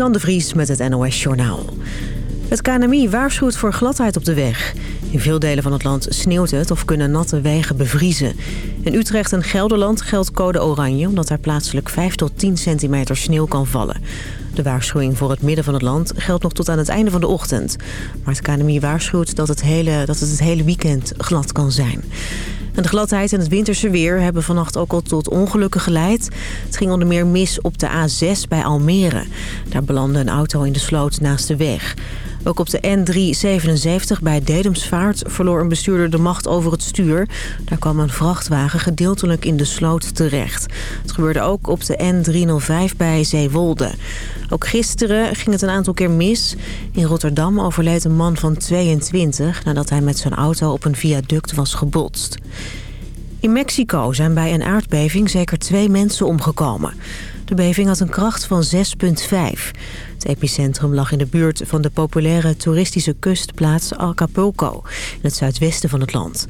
Jan de Vries met het NOS Journaal. Het KNMI waarschuwt voor gladheid op de weg. In veel delen van het land sneeuwt het of kunnen natte wegen bevriezen. In Utrecht en Gelderland geldt code oranje... omdat er plaatselijk 5 tot 10 centimeter sneeuw kan vallen. De waarschuwing voor het midden van het land geldt nog tot aan het einde van de ochtend. Maar het KNMI waarschuwt dat het, hele, dat het het hele weekend glad kan zijn. De gladheid en het winterse weer hebben vannacht ook al tot ongelukken geleid. Het ging onder meer mis op de A6 bij Almere. Daar belandde een auto in de sloot naast de weg. Ook op de N377 bij Dedemsvaart verloor een bestuurder de macht over het stuur. Daar kwam een vrachtwagen gedeeltelijk in de sloot terecht. Het gebeurde ook op de N305 bij Zeewolde. Ook gisteren ging het een aantal keer mis. In Rotterdam overleed een man van 22 nadat hij met zijn auto op een viaduct was gebotst. In Mexico zijn bij een aardbeving zeker twee mensen omgekomen. De beving had een kracht van 6,5. Het epicentrum lag in de buurt van de populaire toeristische kustplaats Acapulco... in het zuidwesten van het land.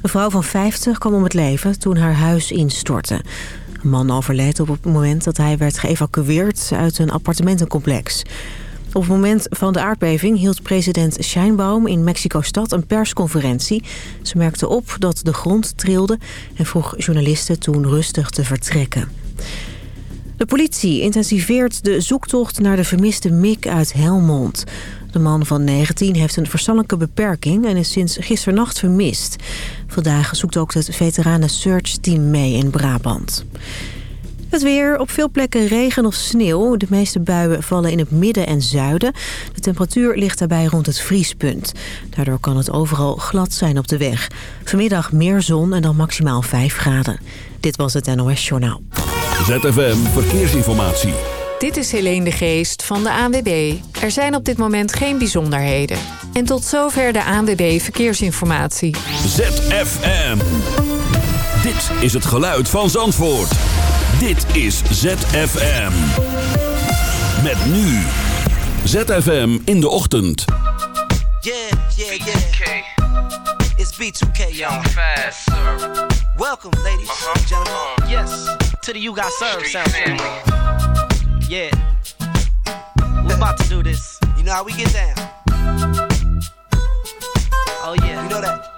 Een vrouw van 50 kwam om het leven toen haar huis instortte. Een man overleed op het moment dat hij werd geëvacueerd uit een appartementencomplex. Op het moment van de aardbeving hield president Scheinbaum in Mexico-stad een persconferentie. Ze merkte op dat de grond trilde en vroeg journalisten toen rustig te vertrekken. De politie intensiveert de zoektocht naar de vermiste Mick uit Helmond. De man van 19 heeft een verstandelijke beperking en is sinds gisternacht vermist. Vandaag zoekt ook het veteranen search team mee in Brabant. Het weer, op veel plekken regen of sneeuw. De meeste buien vallen in het midden en zuiden. De temperatuur ligt daarbij rond het vriespunt. Daardoor kan het overal glad zijn op de weg. Vanmiddag meer zon en dan maximaal 5 graden. Dit was het NOS Journaal. ZFM Verkeersinformatie. Dit is Helene de Geest van de ANWB. Er zijn op dit moment geen bijzonderheden. En tot zover de ANWB Verkeersinformatie. ZFM. Dit is het geluid van Zandvoort. Dit is ZFM. Met nu. ZFM in de ochtend. Yeah, yeah, yeah. It's B2K, y'all. Welcome, ladies and gentlemen. Yes, to the You Got Served sound family. Yeah. We're about to do this. You know how we get down. Oh, yeah. You know that.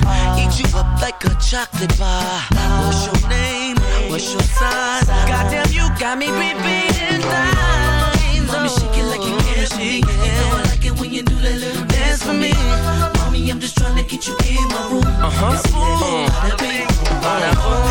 eat you up like a chocolate bar. What's your name? What's your size? Goddamn, you got me repeating lines. Mommy, shake it like you care for me. You know I like it when you do that little dance for me. Mommy, I'm just trying to get you in my room. Uh huh. Bada boom.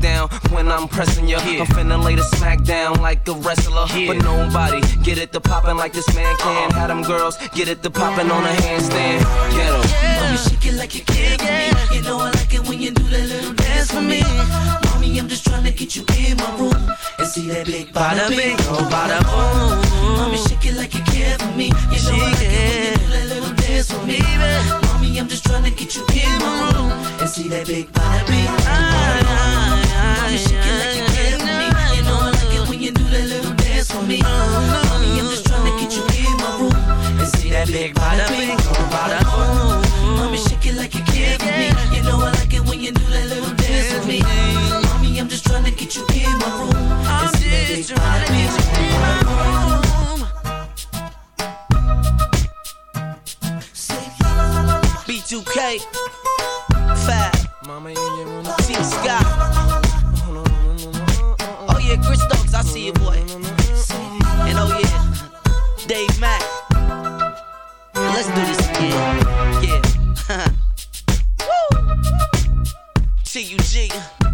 down when I'm pressing you. I'm finna lay the smack down like a wrestler. But nobody get it to poppin' like this man can. Have them girls get it to poppin' on a handstand. Get 'em. Mommy, shake it like you care for me. You know I like it when you do that little dance for me. Mommy, I'm just trying to get you in my room and see that big bada bing, oh bada boom. Mommy, shake it like you care for me. You know I like it when you do that little dance for me. I'm just trying to get you in my room and see that big body. I, I, I, you shake it like you care for me. You know I like it when you do that little dance for me. Mommy, I'm just trying to get you in my room and see that big body. Mommy, shake it like you care for me. You know I like it when you do that little dance for me. Mommy, I'm just trying to get you in my room and see that big body. B2K, Fab, Team Scott, Oh yeah, Chris Stokes, I see you, boy. And oh yeah, Dave Mack. Let's do this again. Yeah. T-U-G.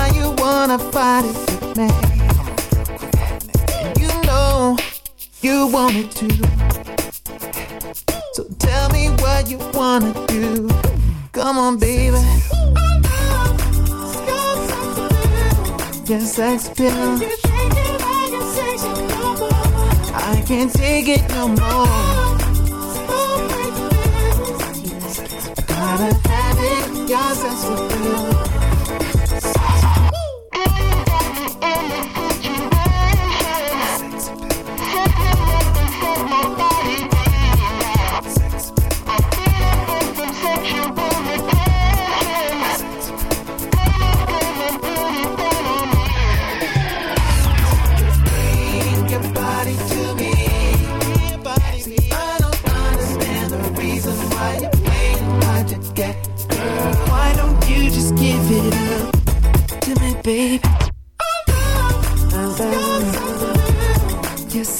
Why you wanna fight it with me? And you know you wanted to. So tell me what you wanna do. Come on, baby. Your sex appeal. I can't take it no more. I gotta have it. Your sex appeal.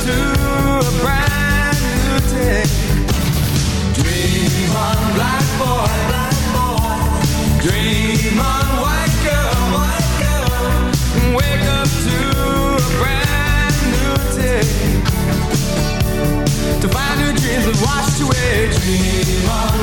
To a brand new day. Dream on black boy, black boy. Dream on white girl, white girl, wake up to a brand new day. To find your dreams have washed away. Dream on,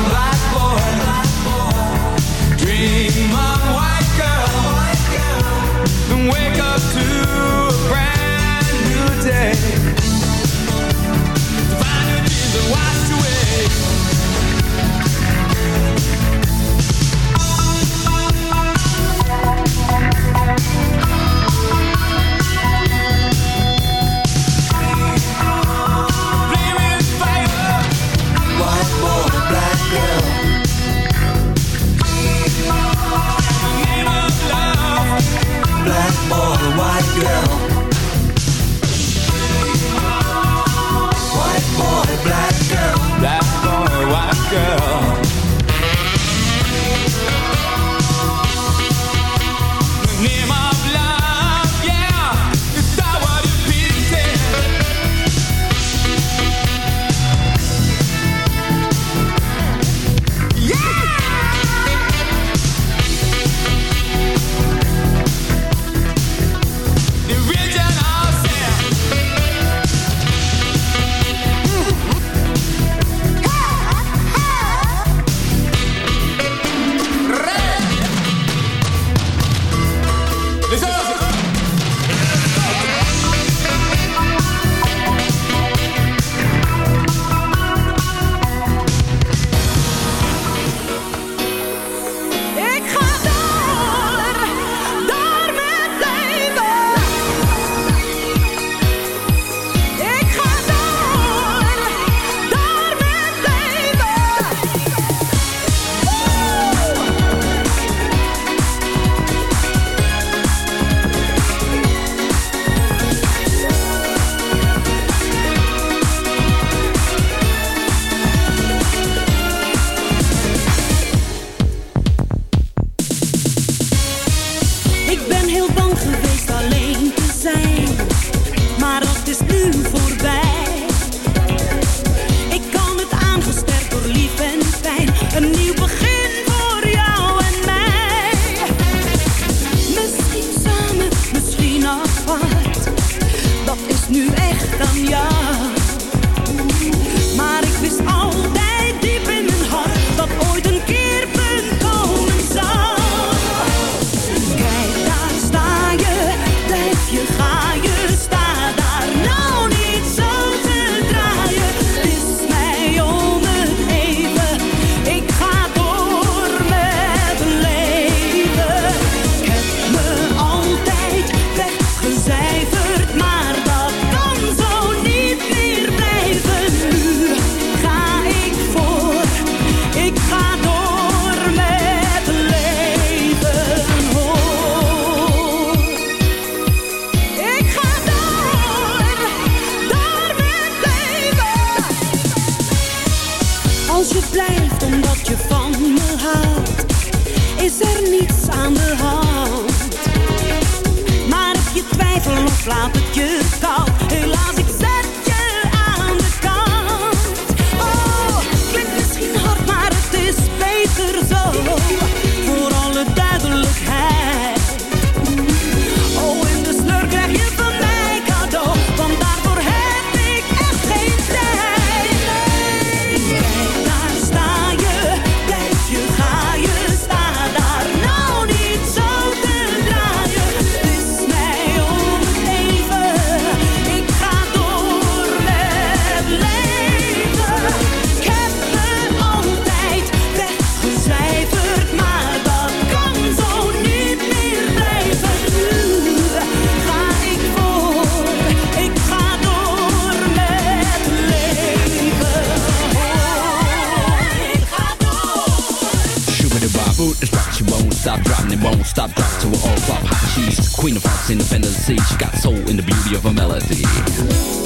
Won't stop, drop to an all flop. Hot cheese, queen of hearts, independency. She got soul in the beauty of her melody.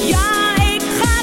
Ja, ik ga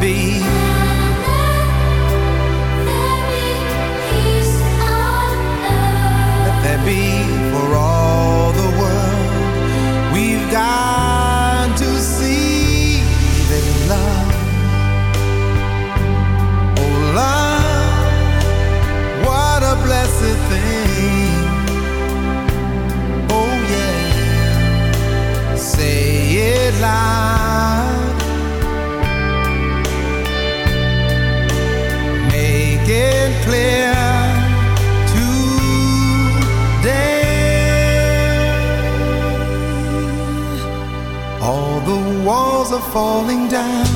be. falling down.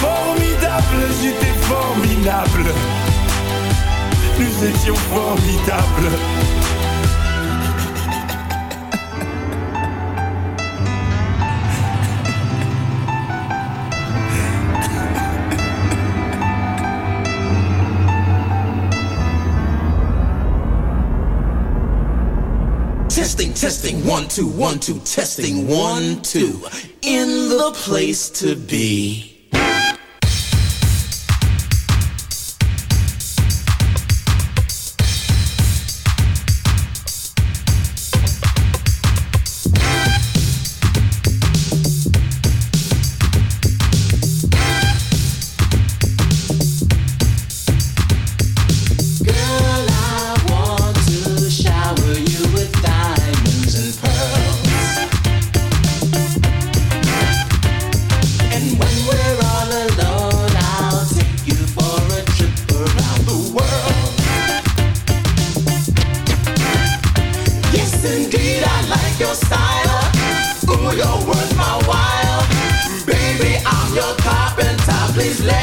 Formidable, j'étais formidable. Nous étions formidables. Testing, testing, one, two, one, two, testing, one, two. In the place to be. Please let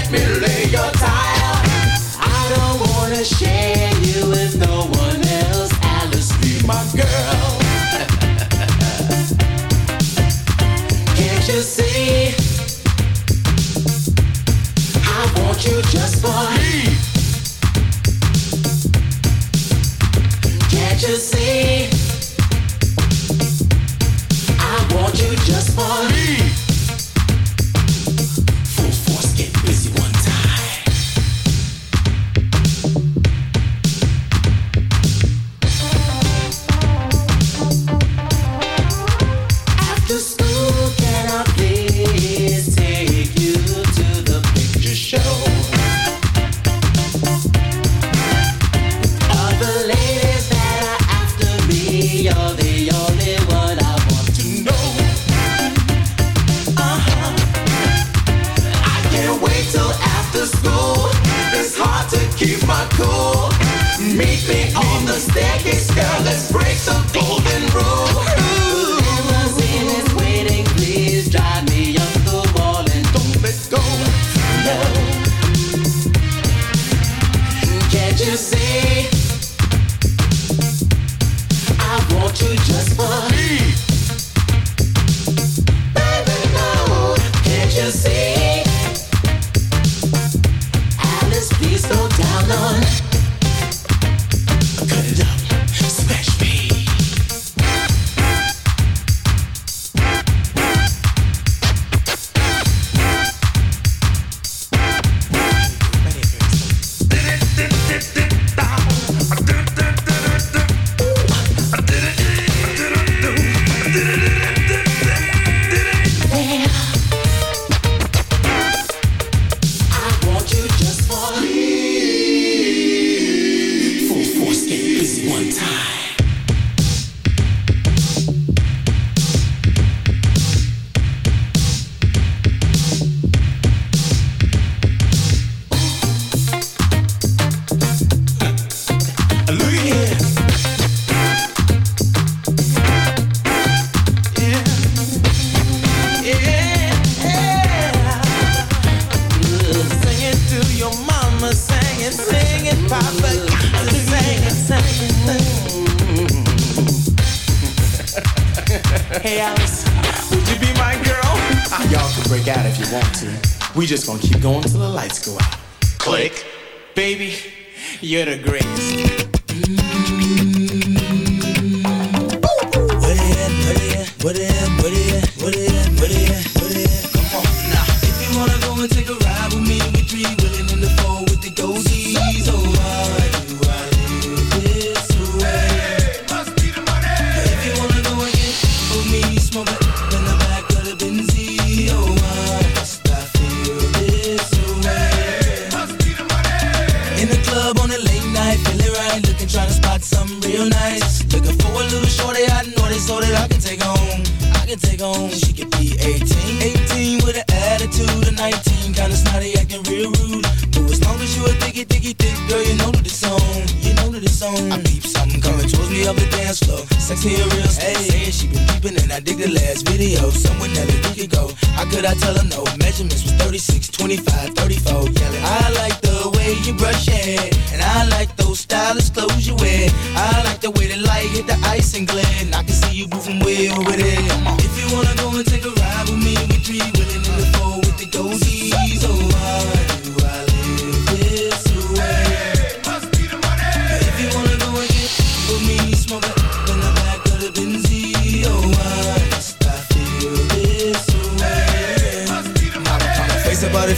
you're the 25, 34, yelling. I like the way you brush your hair, and I like those stylish clothes you wear. I like the way the light hit the ice and glare, and I can see you moving way over there. If you wanna go and take a ride with me, we three willing in the four with the gold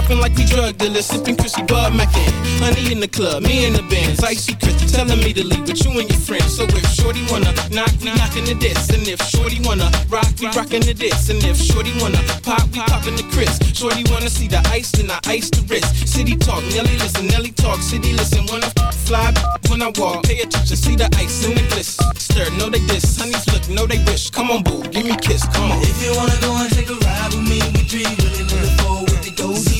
popping like we drug dealers, sipping Chrissy Bob Mackin. Honey in the club, me in the bands, icy Chrissy telling me to leave with you and your friends. So if Shorty wanna knock, we knockin' the diss, and if Shorty wanna rock, we rockin' the diss, and if Shorty wanna pop, we poppin' the Chris. Shorty wanna see the ice, then I ice the wrist. City talk, Nelly listen, Nelly talk, city listen. Wanna fly when I walk, pay attention, see the ice in the bliss. Stir, know they diss, honeys look, know they wish. Come on, boo, give me a kiss, come on. If you wanna go and take a ride with me, we three really the four with the.